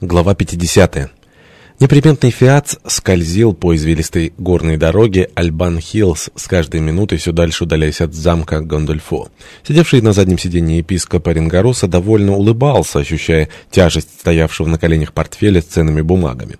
Глава 50. Неприметный «Фиат» скользил по извилистой горной дороге Альбан Хиллс, с каждой минутой все дальше удаляясь от замка Гондольфо. Сидевший на заднем сиденье епископ Оренгороса довольно улыбался, ощущая тяжесть стоявшего на коленях портфеля с ценными бумагами.